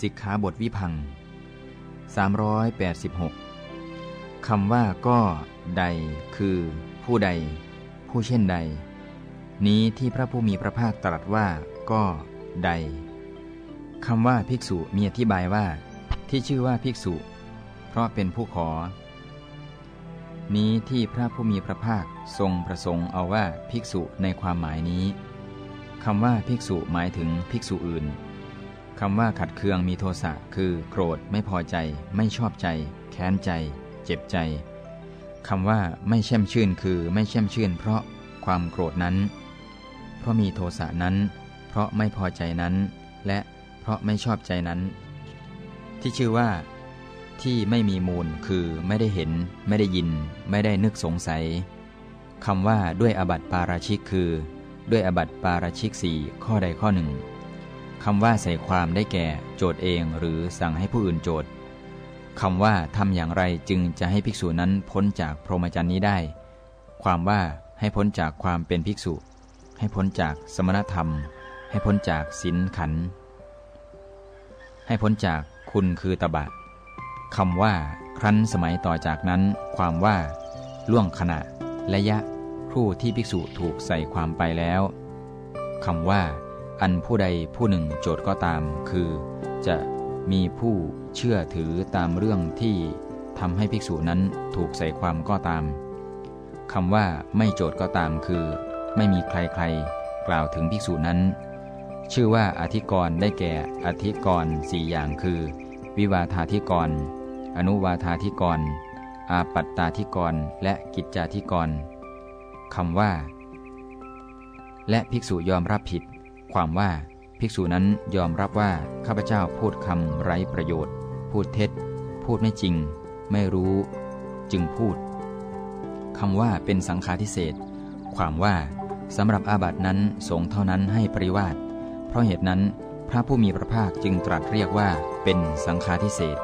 สิกขาบทวิพัง386 คำว่าก็ใดคือ ผู้ใด ผู้เช่นใด นี้ที่พระผู้มีพระภาคตรัสว่า ก็ใดคำว่าภิกษุมีอธิบายว่า ที่ชื่อว่าภิกษุ เพราะเป็นผู้ขอ นี้ที่พระผู้มีพระภาคทรงประสงค์เอาว่าภิกษุในความหมายนี้คำว่าภิกษุหมายถึงภิกษุอื่น คำว่าขัดเคืองมีโทสะคือโกรธไม่พอใจ ไม่ชอบใจ แค้นใจ เจ็บใจคำว่าไม่แช่มชื่นคือไม่แช่มชื่น เพราะความโกรธนั้น เพราะมีโทสะนั้น เพราะไม่พอใจนั้น และเพราะไม่ชอบใจนั้น ที่ชื่อว่า ที่ไม่มีมูลคือไม่ได้เห็น ไม่ได้ยิน ไม่ได้นึกสงสัยคำว่าด้วยอบัติปาราชิกคือ ด้วยอบัติปาราชิกสี่ข้อใดข้อหนึ่ง คำว่าใส่ความได้แก่ โจทย์เองหรือสั่งให้ผู้อื่นโจทย์คำว่าทำอย่างไรจึงจะให้ภิกษุนั้นพ้นจากพรหมจรรย์นี้ได้ ความว่าให้พ้นจากความเป็นภิกษุ ให้พ้นจากสมณธรรม ให้พ้นจากศีลขัน ให้พ้นจากคุณคือตบะคำว่าครั้นสมัยต่อจากนั้น ความว่า ล่วงขณะและยะครู่ที่ภิกษุถูกใส่ความไปแล้วคำว่า อันผู้ใดผู้หนึ่งโจทย์ก็ตาม คือ จะมีผู้เชื่อถือตามเรื่องที่ทำให้ภิกษุนั้นถูกใส่ความก็ตามคำว่าไม่โจทย์ก็ตามคือ ไม่มีใครใครกล่าวถึงภิกษุนั้น ชื่อว่าอธิกรณ์ได้แก่อธิกรณ์สี่อย่างคือ วิวาธาธิกรณ์อนุวาธาธิกรณ์อาปัตตาธิกรณ์และกิจจาธิกรณ์คำว่า และภิกษุยอมรับผิด ความว่าภิกษุนั้นยอมรับว่าข้าพเจ้าพูดคำไร้ประโยชน์ พูดเท็จ พูดไม่จริง ไม่รู้ จึงพูดคำว่าเป็นสังฆาทิเศษ ความว่าสำหรับอาบัตินั้นสงเท่านั้นให้ปริวาสเพราะเหตุนั้นพระผู้มีพระภาคจึงตรัสเรียกว่าเป็นสังฆาทิเศษ